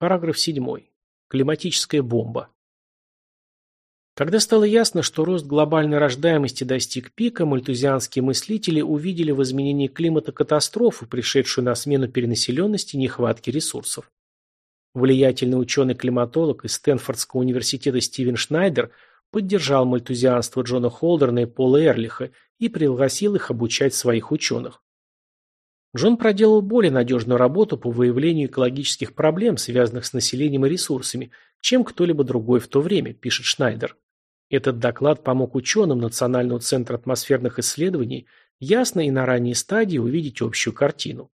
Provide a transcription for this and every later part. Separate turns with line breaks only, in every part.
Параграф 7. Климатическая бомба. Когда стало ясно, что рост глобальной рождаемости достиг пика, мальтузианские мыслители увидели в изменении климата катастрофу, пришедшую на смену перенаселенности и нехватке ресурсов. Влиятельный ученый-климатолог из Стэнфордского университета Стивен Шнайдер поддержал мальтузианство Джона Холдерна и Пола Эрлиха и пригласил их обучать своих ученых. Джон проделал более надежную работу по выявлению экологических проблем, связанных с населением и ресурсами, чем кто-либо другой в то время, пишет Шнайдер. Этот доклад помог ученым Национального центра атмосферных исследований ясно и на ранней стадии увидеть общую картину.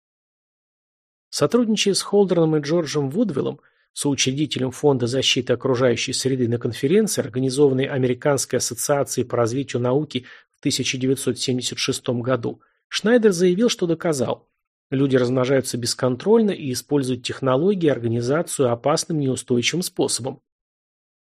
Сотрудничая с Холдерном и Джорджем Вудвиллом, соучредителем Фонда защиты окружающей среды на конференции, организованной Американской ассоциацией по развитию науки в 1976 году, Шнайдер заявил, что доказал. Люди размножаются бесконтрольно и используют технологии и организацию опасным неустойчивым способом.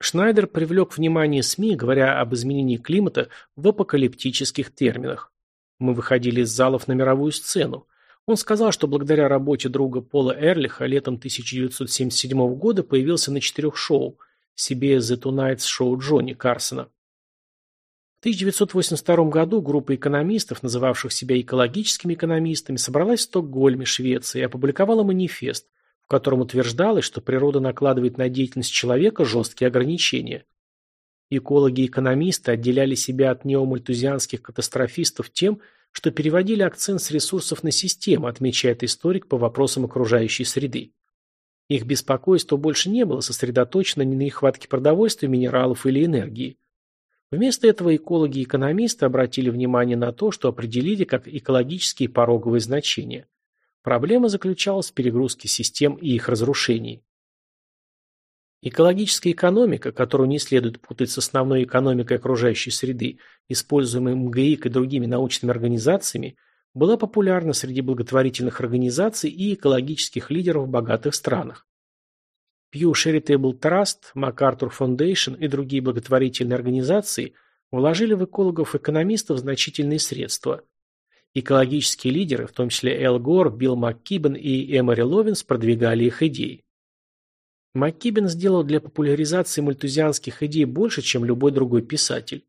Шнайдер привлек внимание СМИ, говоря об изменении климата в апокалиптических терминах. Мы выходили из залов на мировую сцену. Он сказал, что благодаря работе друга Пола Эрлиха летом 1977 года появился на четырех шоу CBS The Tonight шоу Джонни Карсона. В 1982 году группа экономистов, называвших себя экологическими экономистами, собралась в Стокгольме, Швеция, и опубликовала манифест, в котором утверждалось, что природа накладывает на деятельность человека жесткие ограничения. Экологи и экономисты отделяли себя от неомальтузианских катастрофистов тем, что переводили акцент с ресурсов на систему, отмечает историк по вопросам окружающей среды. Их беспокойство больше не было сосредоточено ни на нехватке продовольствия, минералов или энергии. Вместо этого экологи и экономисты обратили внимание на то, что определили как экологические пороговые значения. Проблема заключалась в перегрузке систем и их разрушении. Экологическая экономика, которую не следует путать с основной экономикой окружающей среды, используемой МГИК и другими научными организациями, была популярна среди благотворительных организаций и экологических лидеров в богатых странах. Pew Charitable Trust, MacArthur Foundation и другие благотворительные организации вложили в экологов-экономистов значительные средства. Экологические лидеры, в том числе Эл Гор, Билл МакКибен и Эмори Ловинс, продвигали их идеи. МакКибен сделал для популяризации мальтузианских идей больше, чем любой другой писатель.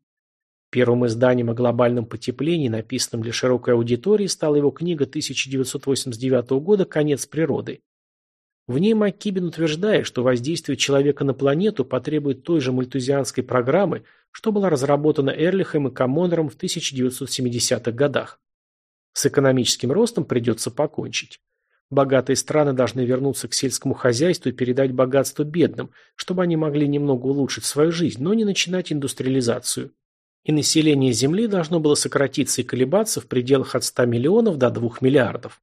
Первым изданием о глобальном потеплении, написанном для широкой аудитории, стала его книга 1989 года «Конец природы». В ней Маккибин утверждает, что воздействие человека на планету потребует той же мальтузианской программы, что была разработана Эрлихом и Камонером в 1970-х годах. С экономическим ростом придется покончить. Богатые страны должны вернуться к сельскому хозяйству и передать богатство бедным, чтобы они могли немного улучшить свою жизнь, но не начинать индустриализацию. И население Земли должно было сократиться и колебаться в пределах от 100 миллионов до 2 миллиардов.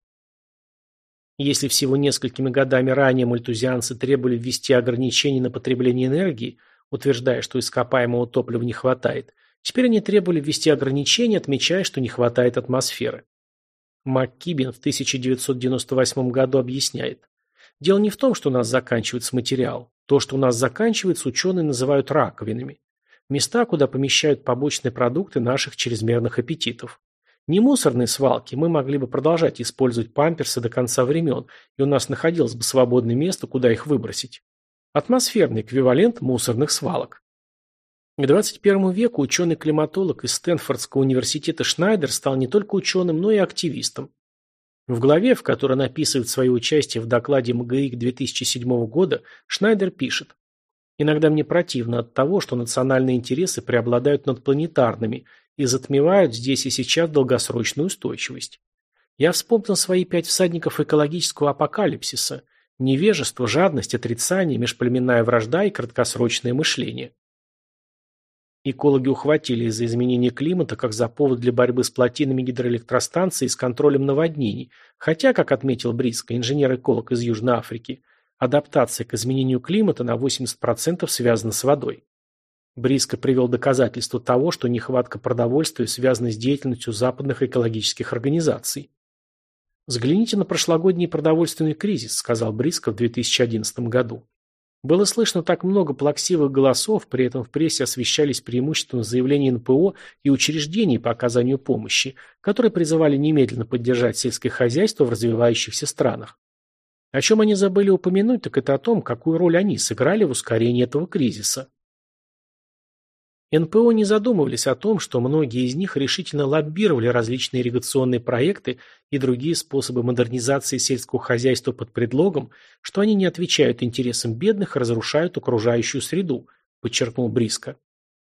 Если всего несколькими годами ранее мальтузианцы требовали ввести ограничения на потребление энергии, утверждая, что ископаемого топлива не хватает, теперь они требовали ввести ограничения, отмечая, что не хватает атмосферы. МакКибин в 1998 году объясняет. Дело не в том, что у нас заканчивается материал. То, что у нас заканчивается, ученые называют раковинами. Места, куда помещают побочные продукты наших чрезмерных аппетитов. Не мусорные свалки, мы могли бы продолжать использовать памперсы до конца времен, и у нас находилось бы свободное место, куда их выбросить. Атмосферный эквивалент мусорных свалок. К 21 веку ученый-климатолог из Стэнфордского университета Шнайдер стал не только ученым, но и активистом. В главе, в которой он описывает свое участие в докладе МГИК 2007 года, Шнайдер пишет «Иногда мне противно от того, что национальные интересы преобладают над планетарными, и затмевают здесь и сейчас долгосрочную устойчивость. Я вспомнил свои пять всадников экологического апокалипсиса – невежество, жадность, отрицание, межплеменная вражда и краткосрочное мышление. Экологи ухватили из-за изменения климата как за повод для борьбы с плотинами гидроэлектростанций и с контролем наводнений, хотя, как отметил Бриско, инженер-эколог из Южной Африки, адаптация к изменению климата на 80% связана с водой. Бриско привел доказательства того, что нехватка продовольствия связана с деятельностью западных экологических организаций. «Взгляните на прошлогодний продовольственный кризис», сказал Бриско в 2011 году. Было слышно так много плаксивых голосов, при этом в прессе освещались преимущественно заявления НПО и учреждений по оказанию помощи, которые призывали немедленно поддержать сельское хозяйство в развивающихся странах. О чем они забыли упомянуть, так это о том, какую роль они сыграли в ускорении этого кризиса. НПО не задумывались о том, что многие из них решительно лоббировали различные ирригационные проекты и другие способы модернизации сельского хозяйства под предлогом, что они не отвечают интересам бедных и разрушают окружающую среду, подчеркнул Бриско.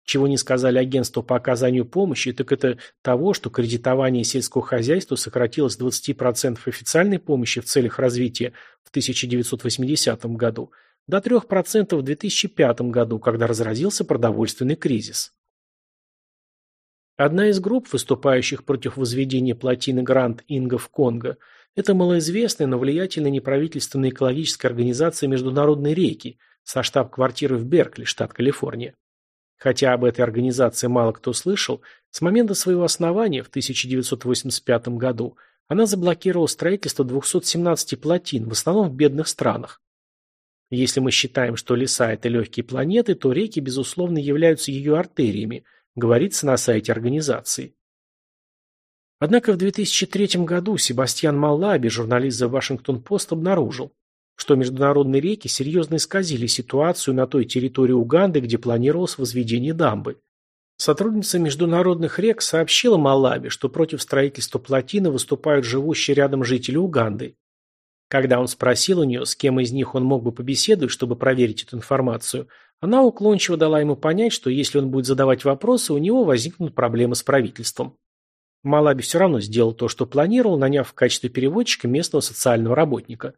Чего не сказали агентству по оказанию помощи, так это того, что кредитование сельского хозяйства сократилось с 20% официальной помощи в целях развития в 1980 году до 3% в 2005 году, когда разразился продовольственный кризис. Одна из групп, выступающих против возведения плотины Гранд Инга в Конго, это малоизвестная, но влиятельная неправительственная экологическая организация «Международные реки» со штаб-квартирой в Беркли, штат Калифорния. Хотя об этой организации мало кто слышал, с момента своего основания в 1985 году она заблокировала строительство 217 плотин, в основном в бедных странах. Если мы считаем, что леса – это легкие планеты, то реки, безусловно, являются ее артериями, говорится на сайте организации. Однако в 2003 году Себастьян Маллаби, журналист The Washington Post, обнаружил, что международные реки серьезно исказили ситуацию на той территории Уганды, где планировалось возведение дамбы. Сотрудница международных рек сообщила Малаби, что против строительства плотины выступают живущие рядом жители Уганды. Когда он спросил у нее, с кем из них он мог бы побеседовать, чтобы проверить эту информацию, она уклончиво дала ему понять, что если он будет задавать вопросы, у него возникнут проблемы с правительством. Малаби все равно сделал то, что планировал, наняв в качестве переводчика местного социального работника.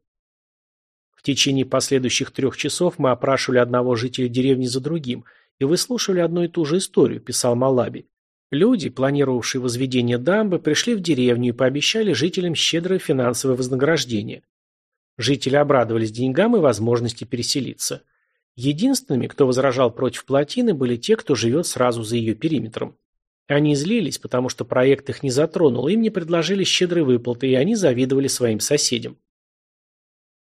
В течение последующих трех часов мы опрашивали одного жителя деревни за другим и выслушивали одну и ту же историю, писал Малаби. Люди, планировавшие возведение дамбы, пришли в деревню и пообещали жителям щедрое финансовое вознаграждение. Жители обрадовались деньгам и возможности переселиться. Единственными, кто возражал против плотины, были те, кто живет сразу за ее периметром. Они злились, потому что проект их не затронул, им не предложили щедрые выплаты, и они завидовали своим соседям.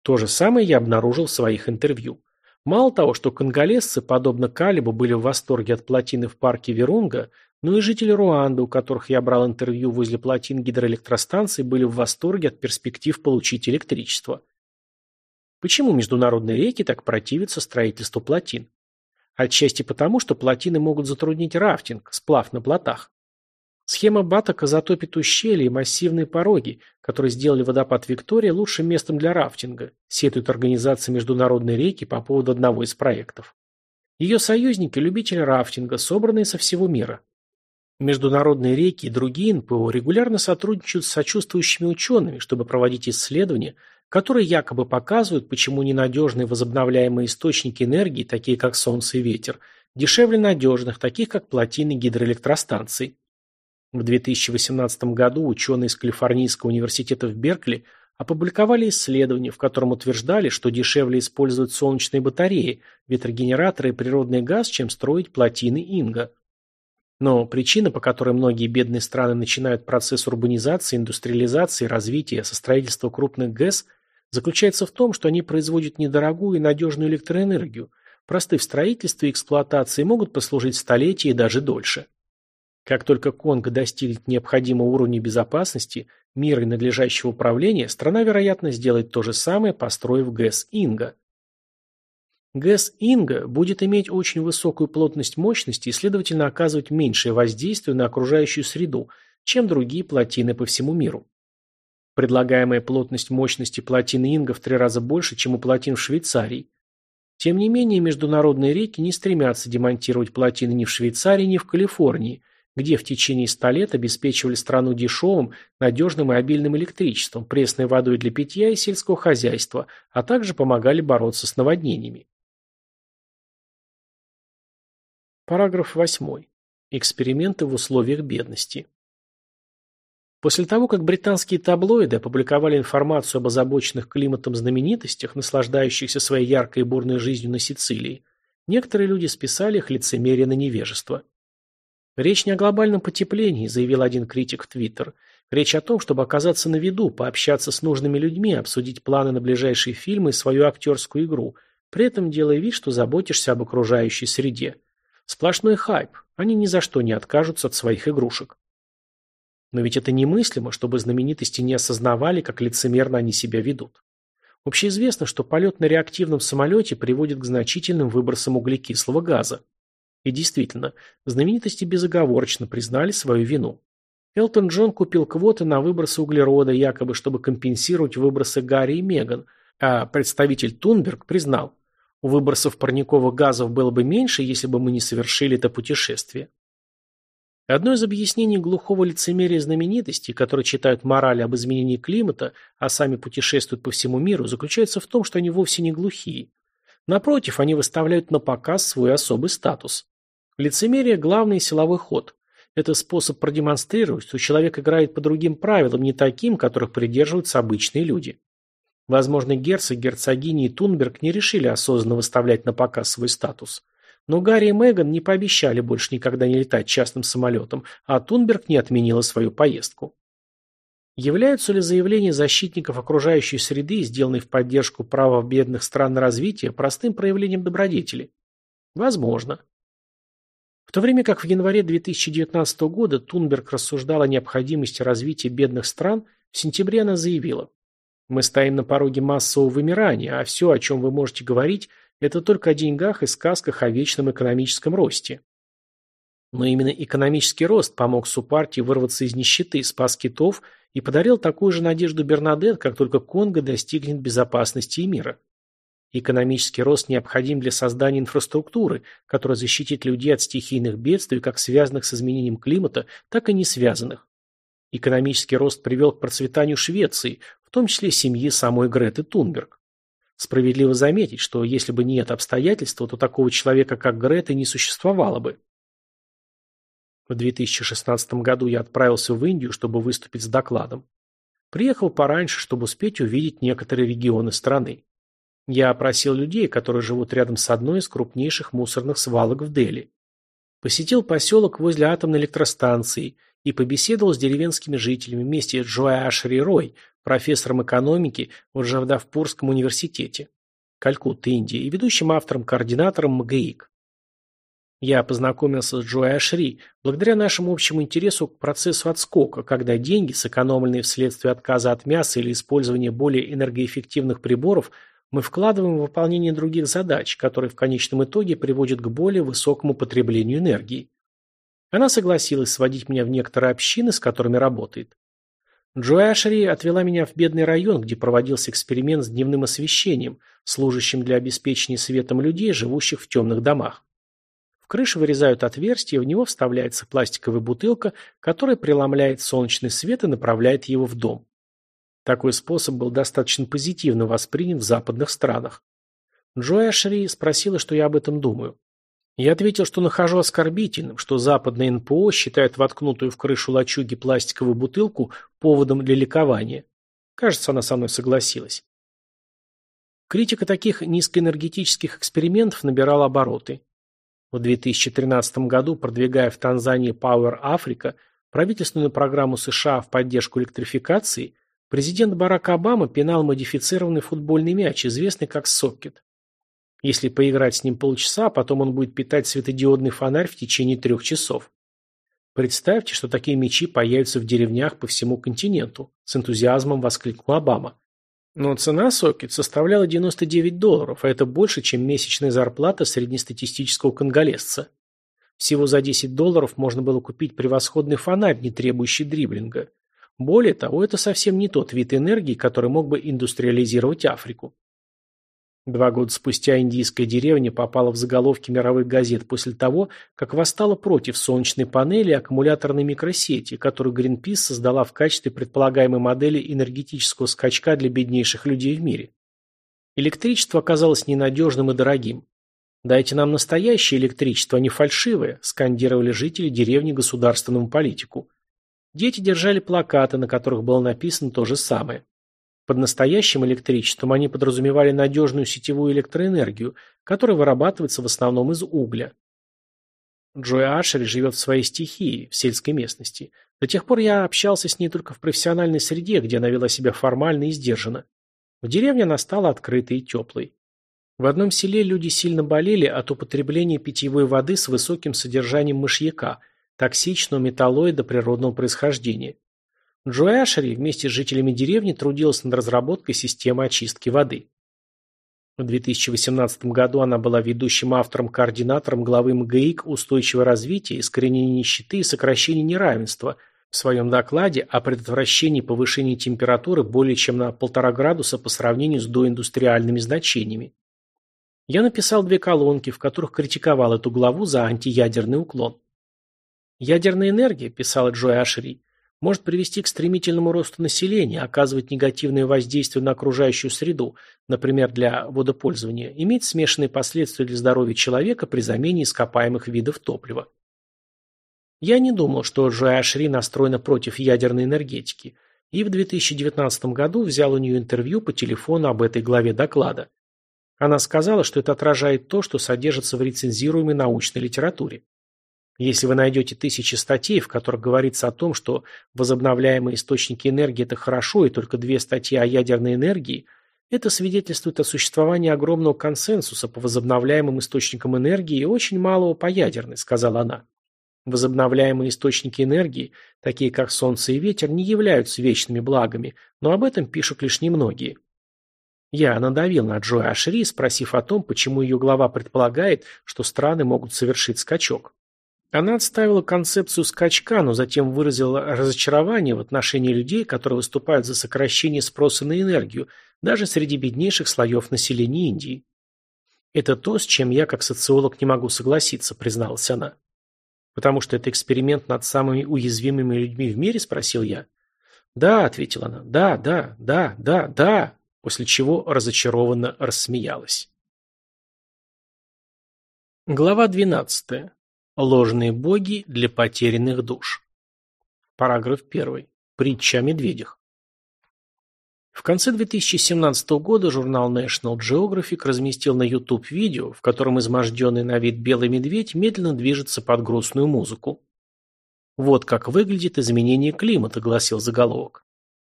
То же самое я обнаружил в своих интервью. Мало того, что конголезцы, подобно Калибу, были в восторге от плотины в парке Верунга, но и жители Руанды, у которых я брал интервью возле плотин гидроэлектростанции, были в восторге от перспектив получить электричество. Почему международные реки так противятся строительству плотин? Отчасти потому, что плотины могут затруднить рафтинг, сплав на плотах. Схема Батака затопит ущелья и массивные пороги, которые сделали водопад Виктория лучшим местом для рафтинга, сетует организация Международной реки по поводу одного из проектов. Ее союзники – любители рафтинга, собранные со всего мира. Международные реки и другие НПО регулярно сотрудничают с сочувствующими учеными, чтобы проводить исследования – которые якобы показывают, почему ненадежные возобновляемые источники энергии, такие как солнце и ветер, дешевле надежных, таких как плотины гидроэлектростанций. В 2018 году ученые из Калифорнийского университета в Беркли опубликовали исследование, в котором утверждали, что дешевле использовать солнечные батареи, ветрогенераторы и природный газ, чем строить плотины Инга. Но причина, по которой многие бедные страны начинают процесс урбанизации, индустриализации, развития со строительства крупных ГЭС, заключается в том, что они производят недорогую и надежную электроэнергию, просты в строительстве и эксплуатации могут послужить столетия и даже дольше. Как только Конго достигнет необходимого уровня безопасности, мира и надлежащего управления, страна, вероятно, сделает то же самое, построив ГЭС Инга. ГЭС Инга будет иметь очень высокую плотность мощности и, следовательно, оказывать меньшее воздействие на окружающую среду, чем другие плотины по всему миру. Предлагаемая плотность мощности плотины Инга в три раза больше, чем у плотин в Швейцарии. Тем не менее, международные реки не стремятся демонтировать плотины ни в Швейцарии, ни в Калифорнии, где в течение ста лет обеспечивали страну дешевым, надежным и обильным электричеством, пресной водой для питья и сельского хозяйства, а также помогали бороться с наводнениями. Параграф 8. Эксперименты в условиях бедности. После того, как британские таблоиды опубликовали информацию об озабоченных климатом знаменитостях, наслаждающихся своей яркой и бурной жизнью на Сицилии, некоторые люди списали их лицемерие на невежество. Речь не о глобальном потеплении, заявил один критик в Твиттер. Речь о том, чтобы оказаться на виду, пообщаться с нужными людьми, обсудить планы на ближайшие фильмы и свою актерскую игру, при этом делая вид, что заботишься об окружающей среде. Сплошной хайп. Они ни за что не откажутся от своих игрушек. Но ведь это немыслимо, чтобы знаменитости не осознавали, как лицемерно они себя ведут. Общеизвестно, что полет на реактивном самолете приводит к значительным выбросам углекислого газа. И действительно, знаменитости безоговорочно признали свою вину. Элтон Джон купил квоты на выбросы углерода, якобы чтобы компенсировать выбросы Гарри и Меган, а представитель Тунберг признал, у выбросов парниковых газов было бы меньше, если бы мы не совершили это путешествие. Одно из объяснений глухого лицемерия знаменитостей, которые читают морали об изменении климата, а сами путешествуют по всему миру, заключается в том, что они вовсе не глухие. Напротив, они выставляют на показ свой особый статус. Лицемерие – главный силовой ход. Это способ продемонстрировать, что человек играет по другим правилам, не таким, которых придерживаются обычные люди. Возможно, герцог, герцогини и Тунберг не решили осознанно выставлять на показ свой статус. Но Гарри и Меган не пообещали больше никогда не летать частным самолетом, а Тунберг не отменила свою поездку. Являются ли заявления защитников окружающей среды, сделанные в поддержку права бедных стран на развитие, простым проявлением добродетели? Возможно. В то время как в январе 2019 года Тунберг рассуждал о необходимости развития бедных стран, в сентябре она заявила, «Мы стоим на пороге массового вымирания, а все, о чем вы можете говорить, это только о деньгах и сказках о вечном экономическом росте». Но именно экономический рост помог Супартии вырваться из нищеты, спас китов и подарил такую же надежду Бернадет, как только Конго достигнет безопасности и мира. Экономический рост необходим для создания инфраструктуры, которая защитит людей от стихийных бедствий, как связанных с изменением климата, так и не связанных. Экономический рост привел к процветанию Швеции, в том числе семьи самой Греты Тунберг. Справедливо заметить, что если бы не это обстоятельство, то такого человека, как Грета, не существовало бы. В 2016 году я отправился в Индию, чтобы выступить с докладом. Приехал пораньше, чтобы успеть увидеть некоторые регионы страны. Я опросил людей, которые живут рядом с одной из крупнейших мусорных свалок в Дели. Посетил поселок возле атомной электростанции и побеседовал с деревенскими жителями вместе с Джоа Ашри Рой, профессором экономики в Джавдавпурском университете, Калькутта, Индия, и ведущим автором-координатором МГИК. Я познакомился с Джои Ашри благодаря нашему общему интересу к процессу отскока, когда деньги, сэкономленные вследствие отказа от мяса или использования более энергоэффективных приборов – мы вкладываем в выполнение других задач, которые в конечном итоге приводят к более высокому потреблению энергии. Она согласилась сводить меня в некоторые общины, с которыми работает. Джои Ашери отвела меня в бедный район, где проводился эксперимент с дневным освещением, служащим для обеспечения светом людей, живущих в темных домах. В крыше вырезают отверстие, в него вставляется пластиковая бутылка, которая преломляет солнечный свет и направляет его в дом. Такой способ был достаточно позитивно воспринят в западных странах. Джоя Шри спросила, что я об этом думаю. Я ответил, что нахожу оскорбительным, что западное НПО считает воткнутую в крышу лачуги пластиковую бутылку поводом для ликования. Кажется, она со мной согласилась. Критика таких низкоэнергетических экспериментов набирала обороты. В 2013 году, продвигая в Танзании Power Africa, правительственную программу США в поддержку электрификации, Президент Барак Обама пинал модифицированный футбольный мяч, известный как сокет. Если поиграть с ним полчаса, потом он будет питать светодиодный фонарь в течение трех часов. Представьте, что такие мячи появятся в деревнях по всему континенту, с энтузиазмом воскликнул Обама. Но цена сокет составляла 99 долларов, а это больше, чем месячная зарплата среднестатистического конголезца. Всего за 10 долларов можно было купить превосходный фонарь, не требующий дриблинга. Более того, это совсем не тот вид энергии, который мог бы индустриализировать Африку. Два года спустя индийская деревня попала в заголовки мировых газет после того, как восстала против солнечной панели и аккумуляторной микросети, которую Greenpeace создала в качестве предполагаемой модели энергетического скачка для беднейших людей в мире. Электричество оказалось ненадежным и дорогим. «Дайте нам настоящее электричество, а не фальшивое», скандировали жители деревни государственному политику. Дети держали плакаты, на которых было написано то же самое. Под настоящим электричеством они подразумевали надежную сетевую электроэнергию, которая вырабатывается в основном из угля. Джой Ашери живет в своей стихии, в сельской местности. До тех пор я общался с ней только в профессиональной среде, где она вела себя формально и сдержанно. В деревне она стала открытой и теплой. В одном селе люди сильно болели от употребления питьевой воды с высоким содержанием мышьяка – токсичного металлоида природного происхождения. Джой Ашери вместе с жителями деревни трудилась над разработкой системы очистки воды. В 2018 году она была ведущим автором-координатором главы МГИК «Устойчивое развитие, искоренение нищеты и сокращение неравенства» в своем докладе о предотвращении повышения температуры более чем на полтора градуса по сравнению с доиндустриальными значениями. Я написал две колонки, в которых критиковал эту главу за антиядерный уклон. Ядерная энергия, писала Джой Ашери, может привести к стремительному росту населения, оказывать негативное воздействие на окружающую среду, например, для водопользования, иметь смешанные последствия для здоровья человека при замене ископаемых видов топлива. Я не думал, что Джой Ашри настроена против ядерной энергетики, и в 2019 году взял у нее интервью по телефону об этой главе доклада. Она сказала, что это отражает то, что содержится в рецензируемой научной литературе. Если вы найдете тысячи статей, в которых говорится о том, что возобновляемые источники энергии – это хорошо, и только две статьи о ядерной энергии, это свидетельствует о существовании огромного консенсуса по возобновляемым источникам энергии и очень малого по ядерной, сказала она. Возобновляемые источники энергии, такие как солнце и ветер, не являются вечными благами, но об этом пишут лишь немногие. Я надавил на Джоя Ашри, спросив о том, почему ее глава предполагает, что страны могут совершить скачок. Она отставила концепцию скачка, но затем выразила разочарование в отношении людей, которые выступают за сокращение спроса на энергию, даже среди беднейших слоев населения Индии. «Это то, с чем я, как социолог, не могу согласиться», – призналась она. «Потому что это эксперимент над самыми уязвимыми людьми в мире?» – спросил я. «Да», – ответила она, – «да, да, да, да, да», после чего разочарованно рассмеялась. Глава двенадцатая. Ложные боги для потерянных душ. Параграф 1. Притча о медведях. В конце 2017 года журнал National Geographic разместил на YouTube видео, в котором изможденный на вид белый медведь медленно движется под грустную музыку. «Вот как выглядит изменение климата», – гласил заголовок.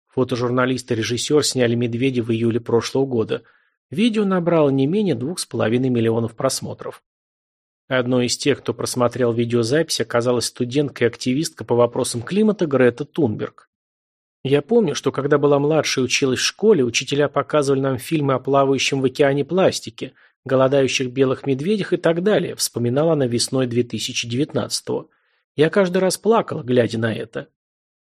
Фотожурналист и режиссер сняли медведя в июле прошлого года. Видео набрало не менее двух с половиной миллионов просмотров. Одной из тех, кто просмотрел видеозапись, оказалась студентка и активистка по вопросам климата Грета Тунберг. Я помню, что когда была младше и училась в школе, учителя показывали нам фильмы о плавающем в океане пластике, голодающих белых медведях и так далее, вспоминала она весной 2019-го. Я каждый раз плакала, глядя на это.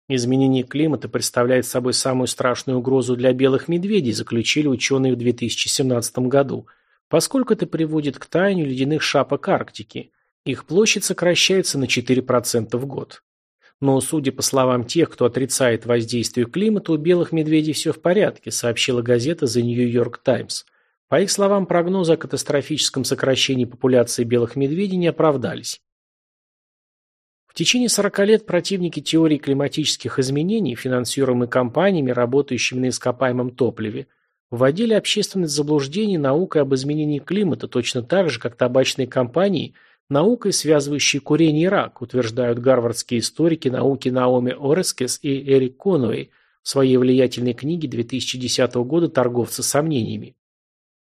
Изменение климата представляет собой самую страшную угрозу для белых медведей, заключили ученые в 2017 году – поскольку это приводит к таянию ледяных шапок Арктики. Их площадь сокращается на 4% в год. Но, судя по словам тех, кто отрицает воздействие климата, у белых медведей все в порядке, сообщила газета The New York Times. По их словам, прогнозы о катастрофическом сокращении популяции белых медведей не оправдались. В течение 40 лет противники теории климатических изменений, финансируемые компаниями, работающими на ископаемом топливе, вводили общественность в заблуждение наукой об изменении климата точно так же, как табачные компании наукой, связывающие курение и рак, утверждают гарвардские историки науки Наоми Орескес и Эрик Конуэй в своей влиятельной книге 2010 года «Торговцы сомнениями».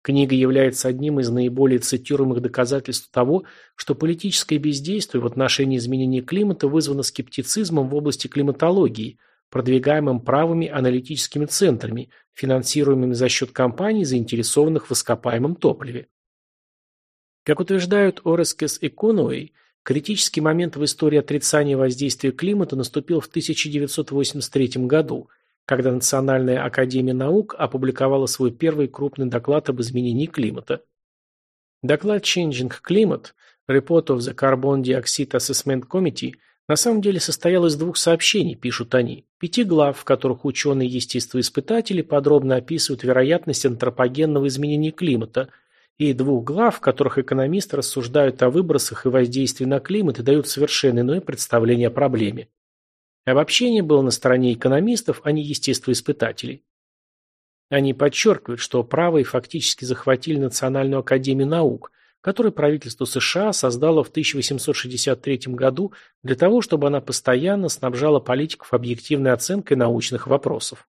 Книга является одним из наиболее цитируемых доказательств того, что политическое бездействие в отношении изменения климата вызвано скептицизмом в области климатологии – продвигаемым правыми аналитическими центрами, финансируемыми за счет компаний, заинтересованных в ископаемом топливе. Как утверждают Орескес и Конуэй, критический момент в истории отрицания воздействия климата наступил в 1983 году, когда Национальная академия наук опубликовала свой первый крупный доклад об изменении климата. Доклад Changing Climate – Report of the Carbon Dioxide Assessment Committee – на самом деле состоял из двух сообщений, пишут они, пяти глав, в которых ученые-естествоиспытатели подробно описывают вероятность антропогенного изменения климата, и двух глав, в которых экономисты рассуждают о выбросах и воздействии на климат и дают совершенно иное представление о проблеме. Обобщение было на стороне экономистов, а не естествоиспытателей. Они подчеркивают, что правые фактически захватили Национальную академию наук – который правительство США создало в 1863 году для того, чтобы она постоянно снабжала политиков объективной оценкой научных вопросов.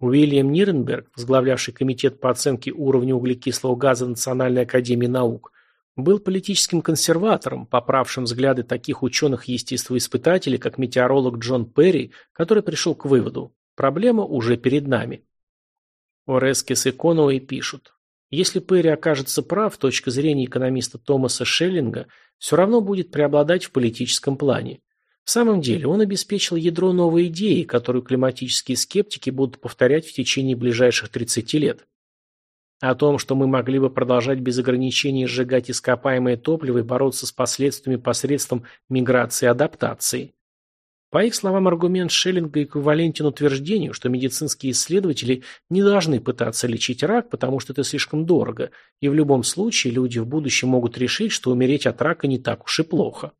Уильям Нирнберг, возглавлявший комитет по оценке уровня углекислого газа Национальной академии наук, был политическим консерватором, поправшим взгляды таких ученых-естествоиспытателей, как метеоролог Джон Перри, который пришел к выводу – проблема уже перед нами. Орескис и Коноуэй пишут. Если Перри окажется прав, точка зрения экономиста Томаса Шеллинга все равно будет преобладать в политическом плане. В самом деле, он обеспечил ядро новой идеи, которую климатические скептики будут повторять в течение ближайших 30 лет. О том, что мы могли бы продолжать без ограничений сжигать ископаемое топливо и бороться с последствиями посредством миграции и адаптации. По их словам, аргумент Шеллинга эквивалентен утверждению, что медицинские исследователи не должны пытаться лечить рак, потому что это слишком дорого, и в любом случае люди в будущем могут решить, что умереть от рака не так уж и плохо.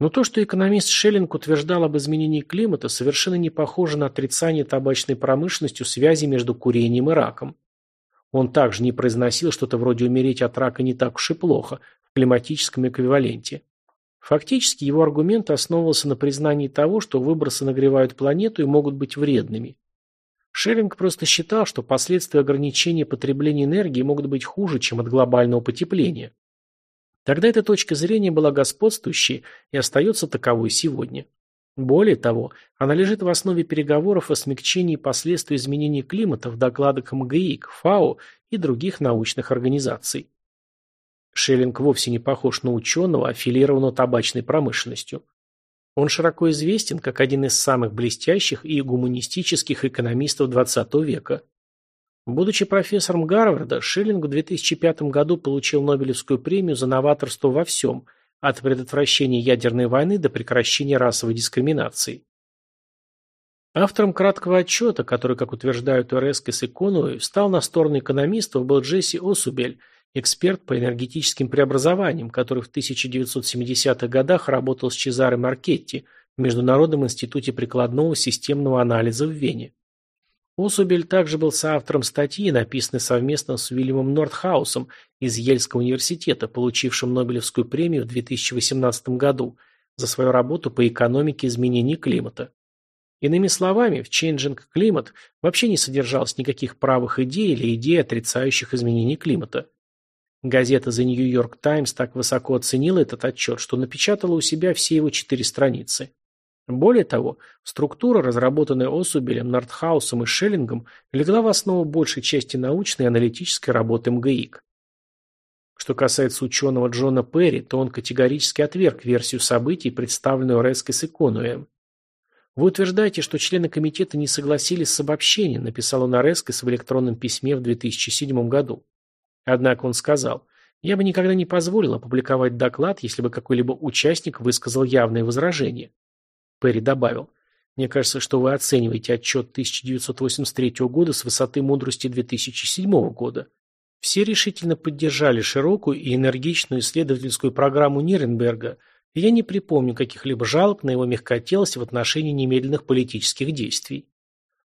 Но то, что экономист Шеллинг утверждал об изменении климата, совершенно не похоже на отрицание табачной промышленностью связи между курением и раком. Он также не произносил что-то вроде «умереть от рака не так уж и плохо» в климатическом эквиваленте. Фактически его аргумент основывался на признании того, что выбросы нагревают планету и могут быть вредными. Шеллинг просто считал, что последствия ограничения потребления энергии могут быть хуже, чем от глобального потепления. Тогда эта точка зрения была господствующей и остается таковой сегодня. Более того, она лежит в основе переговоров о смягчении последствий изменений климата в докладах МГИК, ФАО и других научных организаций. Шеллинг вовсе не похож на ученого, аффилированного табачной промышленностью. Он широко известен как один из самых блестящих и гуманистических экономистов XX века. Будучи профессором Гарварда, Шиллинг в 2005 году получил Нобелевскую премию за новаторство во всем, от предотвращения ядерной войны до прекращения расовой дискриминации. Автором краткого отчета, который, как утверждают Орескес и Конуэй, встал на сторону экономистов, был Джесси Осубель – эксперт по энергетическим преобразованиям, который в 1970-х годах работал с Чезаре Маркетти в Международном институте прикладного системного анализа в Вене. Осубель также был соавтором статьи, написанной совместно с Уильямом Нортхаусом из Ельского университета, получившим Нобелевскую премию в 2018 году за свою работу по экономике изменений климата. Иными словами, в Changing Climate вообще не содержалось никаких правых идей или идей, отрицающих изменения климата. Газета The New York Times так высоко оценила этот отчет, что напечатала у себя все его четыре страницы. Более того, структура, разработанная Осубелем, Нортхаусом и Шеллингом, легла в основу большей части научной и аналитической работы МГИК. Что касается ученого Джона Перри, то он категорически отверг версию событий, представленную Рескес и Конуэем. «Вы утверждаете, что члены комитета не согласились с обобщением», написал он Рескес в электронном письме в 2007 году. Однако он сказал, я бы никогда не позволил опубликовать доклад, если бы какой-либо участник высказал явные возражения. Перри добавил, мне кажется, что вы оцениваете отчет 1983 года с высоты мудрости 2007 года. Все решительно поддержали широкую и энергичную исследовательскую программу Нирнберга, и я не припомню каких-либо жалоб на его мягкотелость в отношении немедленных политических действий.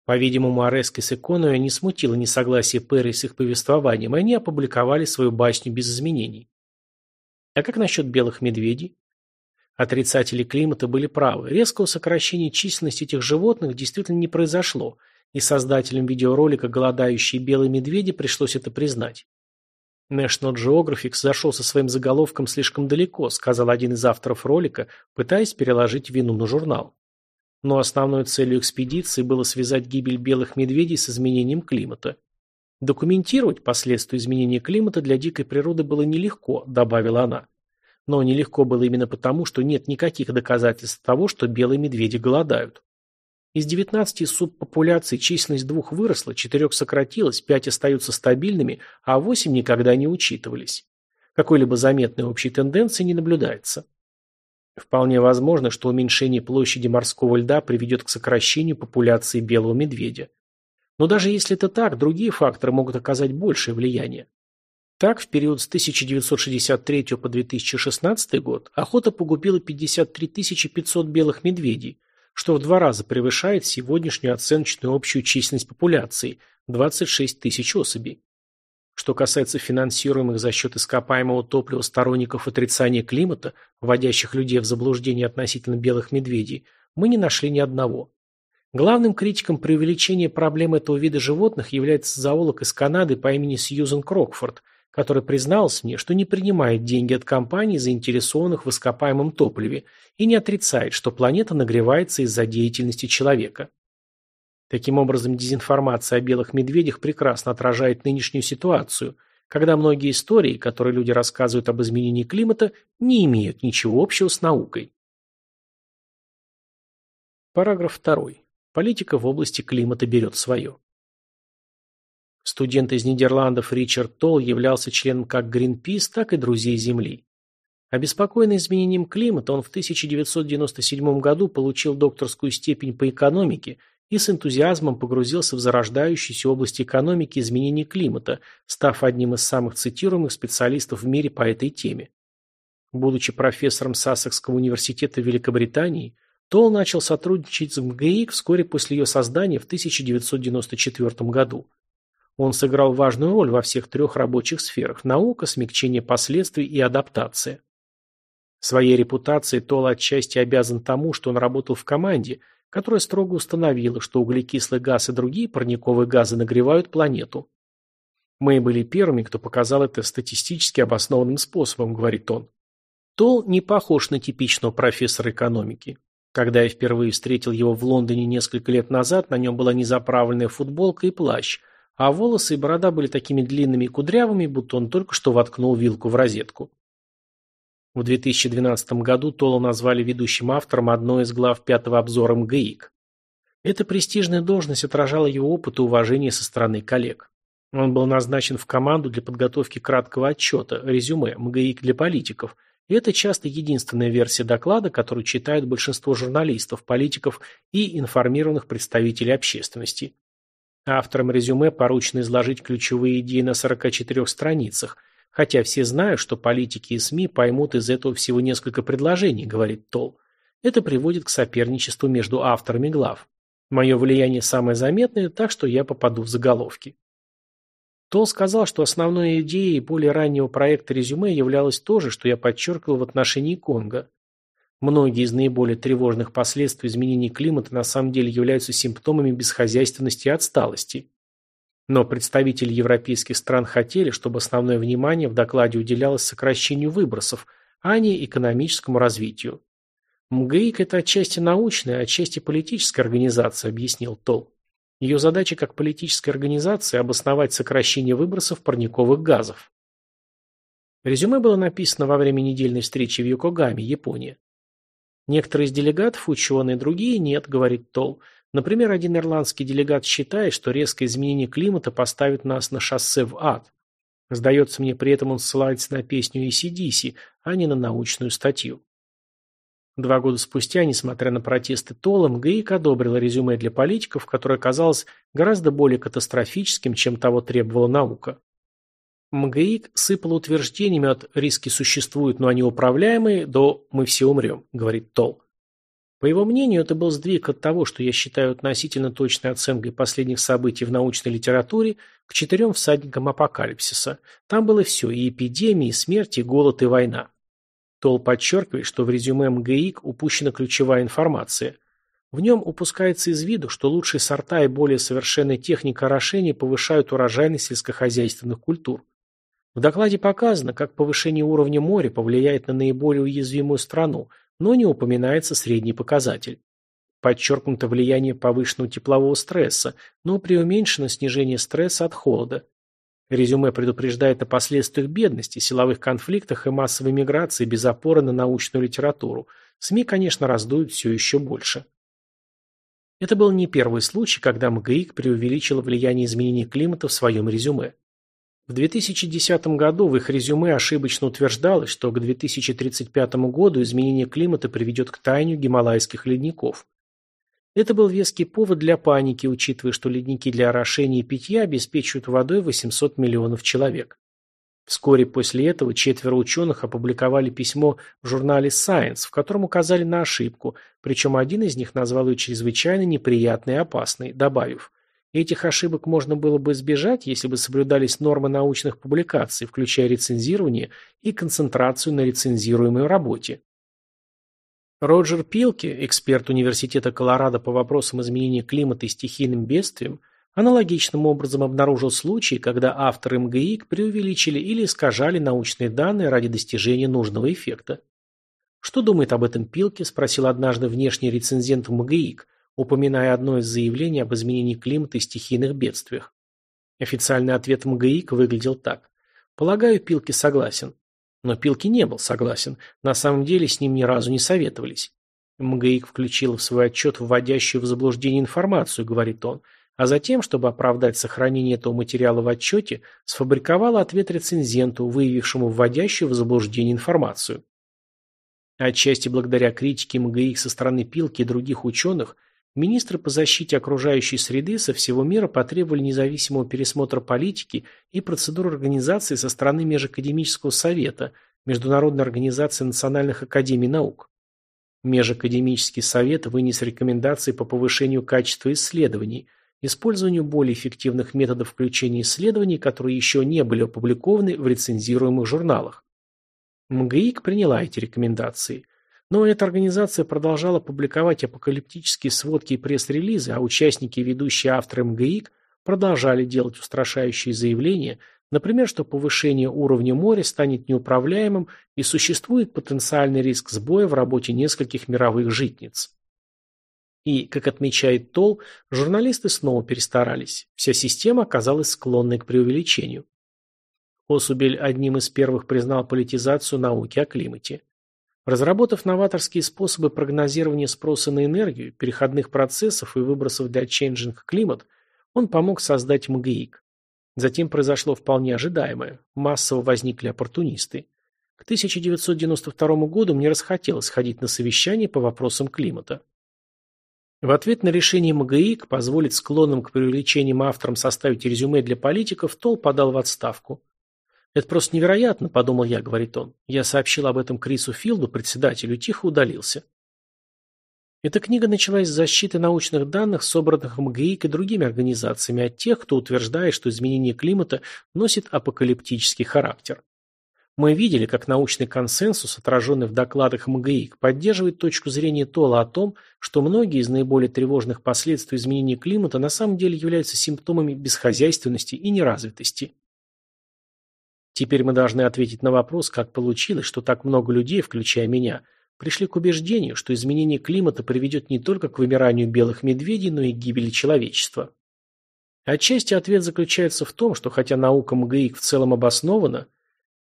По-видимому, Арескис и Конуэ не смутило несогласие Перри с их повествованием, и они опубликовали свою басню без изменений. А как насчет белых медведей? Отрицатели климата были правы. Резкого сокращения численности этих животных действительно не произошло, и создателям видеоролика «Голодающие белые медведи» пришлось это признать. National Geographic зашел со своим заголовком слишком далеко, сказал один из авторов ролика, пытаясь переложить вину на журнал. Но основной целью экспедиции было связать гибель белых медведей с изменением климата. Документировать последствия изменения климата для дикой природы было нелегко, добавила она. Но нелегко было именно потому, что нет никаких доказательств того, что белые медведи голодают. Из 19 субпопуляций численность двух выросла, четырех сократилась, пять остаются стабильными, а восемь никогда не учитывались. Какой-либо заметной общей тенденции не наблюдается. Вполне возможно, что уменьшение площади морского льда приведет к сокращению популяции белого медведя. Но даже если это так, другие факторы могут оказать большее влияние. Так, в период с 1963 по 2016 год охота погубила 53 500 белых медведей, что в два раза превышает сегодняшнюю оценочную общую численность популяции – 26 тысяч особей. Что касается финансируемых за счет ископаемого топлива сторонников отрицания климата, вводящих людей в заблуждение относительно белых медведей, мы не нашли ни одного. Главным критиком преувеличения проблем этого вида животных является зоолог из Канады по имени Сьюзен Крокфорд, который признался мне, что не принимает деньги от компаний, заинтересованных в ископаемом топливе, и не отрицает, что планета нагревается из-за деятельности человека. Таким образом, дезинформация о белых медведях прекрасно отражает нынешнюю ситуацию, когда многие истории, которые люди рассказывают об изменении климата, не имеют ничего общего с наукой. Параграф 2. Политика в области климата берет свое. Студент из Нидерландов Ричард Толл являлся членом как Greenpeace, так и Друзей Земли. Обеспокоенный изменением климата, он в 1997 году получил докторскую степень по экономике и с энтузиазмом погрузился в зарождающиеся области экономики изменений климата, став одним из самых цитируемых специалистов в мире по этой теме. Будучи профессором Сассекского университета Великобритании, Толл начал сотрудничать с МГИК вскоре после ее создания в 1994 году. Он сыграл важную роль во всех трех рабочих сферах – наука, смягчение последствий и адаптация. Своей репутацией Толл отчасти обязан тому, что он работал в команде – которая строго установила, что углекислый газ и другие парниковые газы нагревают планету. Мы были первыми, кто показал это статистически обоснованным способом, говорит он. Тол не похож на типичного профессора экономики. Когда я впервые встретил его в Лондоне несколько лет назад, на нем была незаправленная футболка и плащ, а волосы и борода были такими длинными и кудрявыми, будто он только что воткнул вилку в розетку. В 2012 году Толу назвали ведущим автором одной из глав пятого обзора МГИК. Эта престижная должность отражала его опыт и уважение со стороны коллег. Он был назначен в команду для подготовки краткого отчета, резюме МГИК для политиков, и это часто единственная версия доклада, которую читают большинство журналистов, политиков и информированных представителей общественности. Авторам резюме поручено изложить ключевые идеи на 44 страницах, Хотя все знают, что политики и СМИ поймут из этого всего несколько предложений, говорит Тол. Это приводит к соперничеству между авторами глав. Мое влияние самое заметное, так что я попаду в заголовки. Тол сказал, что основной идеей более раннего проекта резюме являлось то же, что я подчеркивал в отношении Конго. Многие из наиболее тревожных последствий изменений климата на самом деле являются симптомами бесхозяйственности и отсталости. Но представители европейских стран хотели, чтобы основное внимание в докладе уделялось сокращению выбросов, а не экономическому развитию. МГИК – это отчасти научная, отчасти политическая организация, объяснил Тол. Ее задача как политической организации – обосновать сокращение выбросов парниковых газов. Резюме было написано во время недельной встречи в Йокогаме, Япония. Некоторые из делегатов ученые, другие нет, говорит Тол. Например, один ирландский делегат считает, что резкое изменение климата поставит нас на шоссе в ад. Сдается мне, при этом он ссылается на песню ACDC, а не на научную статью. Два года спустя, несмотря на протесты Толла, МГИК одобрила резюме для политиков, которое казалось гораздо более катастрофическим, чем того требовала наука. МГИК сыпала утверждениями от «риски существуют, но они управляемые» до «мы все умрем», говорит Толл. По его мнению, это был сдвиг от того, что я считаю относительно точной оценкой последних событий в научной литературе, к четырем всадникам апокалипсиса. Там было все – и эпидемии, и смерть, и голод, и война. Тол подчеркивает, что в резюме МГИК упущена ключевая информация. В нем упускается из виду, что лучшие сорта и более совершенная техника орошения повышают урожайность сельскохозяйственных культур. В докладе показано, как повышение уровня моря повлияет на наиболее уязвимую страну – но не упоминается средний показатель. Подчеркнуто влияние повышенного теплового стресса, но преуменьшено снижение стресса от холода. Резюме предупреждает о последствиях бедности, силовых конфликтах и массовой миграции без опоры на научную литературу. СМИ, конечно, раздуют все еще больше. Это был не первый случай, когда МГИК преувеличила влияние изменений климата в своем резюме. В 2010 году в их резюме ошибочно утверждалось, что к 2035 году изменение климата приведет к таянию гималайских ледников. Это был веский повод для паники, учитывая, что ледники для орошения и питья обеспечивают водой 800 миллионов человек. Вскоре после этого четверо ученых опубликовали письмо в журнале Science, в котором указали на ошибку, причем один из них назвал ее чрезвычайно неприятной и опасной, добавив Этих ошибок можно было бы избежать, если бы соблюдались нормы научных публикаций, включая рецензирование и концентрацию на рецензируемой работе. Роджер Пилки, эксперт Университета Колорадо по вопросам изменения климата и стихийным бедствиям, Аналогичным образом обнаружил случаи, когда авторы МГИК преувеличили или искажали научные данные ради достижения нужного эффекта. «Что думает об этом Пилке?» – спросил однажды внешний рецензент МГИК, упоминая одно из заявлений об изменении климата и стихийных бедствиях. Официальный ответ МГИК выглядел так. «Полагаю, Пилки согласен». Но Пилки не был согласен. На самом деле с ним ни разу не советовались. МГИК включил в свой отчет вводящую в заблуждение информацию, говорит он, а затем, чтобы оправдать сохранение этого материала в отчете, сфабриковала ответ рецензенту, выявившему вводящую в заблуждение информацию. Отчасти благодаря критике МГИК со стороны Пилки и других ученых, Министры по защите окружающей среды со всего мира потребовали независимого пересмотра политики и процедур организации со стороны Межакадемического совета, Международной организации национальных академий наук. Межакадемический совет вынес рекомендации по повышению качества исследований, использованию более эффективных методов включения исследований, которые еще не были опубликованы в рецензируемых журналах. МГИК приняла эти рекомендации – но эта организация продолжала публиковать апокалиптические сводки и пресс-релизы, а участники ведущие авторы МГИК продолжали делать устрашающие заявления, например, что повышение уровня моря станет неуправляемым и существует потенциальный риск сбоя в работе нескольких мировых житниц. И, как отмечает Толл, журналисты снова перестарались. Вся система оказалась склонной к преувеличению. Осубель одним из первых признал политизацию науки о климате. Разработав новаторские способы прогнозирования спроса на энергию, переходных процессов и выбросов для Changing климат, он помог создать МГИК. Затем произошло вполне ожидаемое. Массово возникли оппортунисты. К 1992 году мне расхотелось ходить на совещания по вопросам климата. В ответ на решение МГИК позволить склонным к преувеличениям авторам составить резюме для политиков, Тол подал в отставку. «Это просто невероятно», – подумал я, – говорит он. Я сообщил об этом Крису Филду, председателю, тихо удалился. Эта книга началась с защиты научных данных, собранных МГИК и другими организациями от тех, кто утверждает, что изменение климата носит апокалиптический характер. Мы видели, как научный консенсус, отраженный в докладах МГИК, поддерживает точку зрения Тола о том, что многие из наиболее тревожных последствий изменения климата на самом деле являются симптомами бесхозяйственности и неразвитости. Теперь мы должны ответить на вопрос, как получилось, что так много людей, включая меня, пришли к убеждению, что изменение климата приведет не только к вымиранию белых медведей, но и к гибели человечества. Отчасти ответ заключается в том, что хотя наука МГИК в целом обоснована,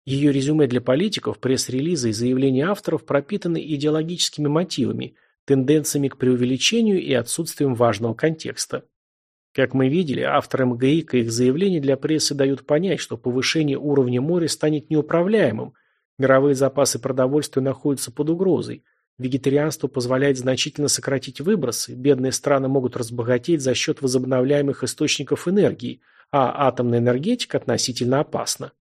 ее резюме для политиков, пресс-релизы и заявления авторов пропитаны идеологическими мотивами, тенденциями к преувеличению и отсутствием важного контекста. Как мы видели, авторы МГИК и их заявления для прессы дают понять, что повышение уровня моря станет неуправляемым, мировые запасы продовольствия находятся под угрозой, вегетарианство позволяет значительно сократить выбросы, бедные страны могут разбогатеть за счет возобновляемых источников энергии, а атомная энергетика относительно опасна.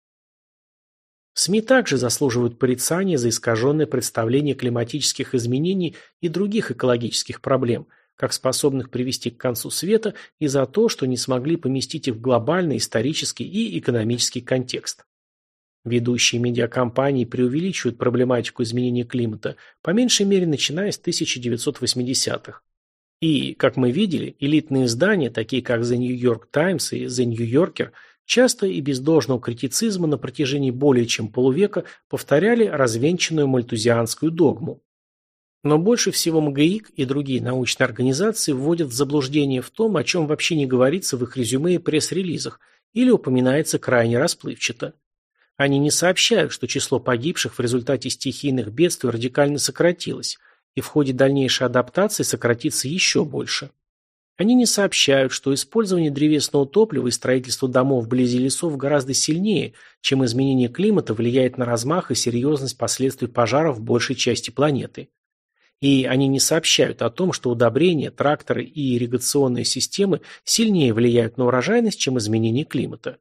СМИ также заслуживают порицания за искаженное представление климатических изменений и других экологических проблем – как способных привести к концу света, и за то, что не смогли поместить их в глобальный исторический и экономический контекст. Ведущие медиакомпании преувеличивают проблематику изменения климата, по меньшей мере начиная с 1980-х. И, как мы видели, элитные издания, такие как The New York Times и The New Yorker, часто и без должного критицизма на протяжении более чем полувека повторяли развенчанную мальтузианскую догму. Но больше всего МГИК и другие научные организации вводят в заблуждение в том, о чем вообще не говорится в их резюме и пресс-релизах, или упоминается крайне расплывчато. Они не сообщают, что число погибших в результате стихийных бедствий радикально сократилось, и в ходе дальнейшей адаптации сократится еще больше. Они не сообщают, что использование древесного топлива и строительство домов вблизи лесов гораздо сильнее, чем изменение климата влияет на размах и серьезность последствий пожаров в большей части планеты. И они не сообщают о том, что удобрения, тракторы и ирригационные системы сильнее влияют на урожайность, чем изменение климата.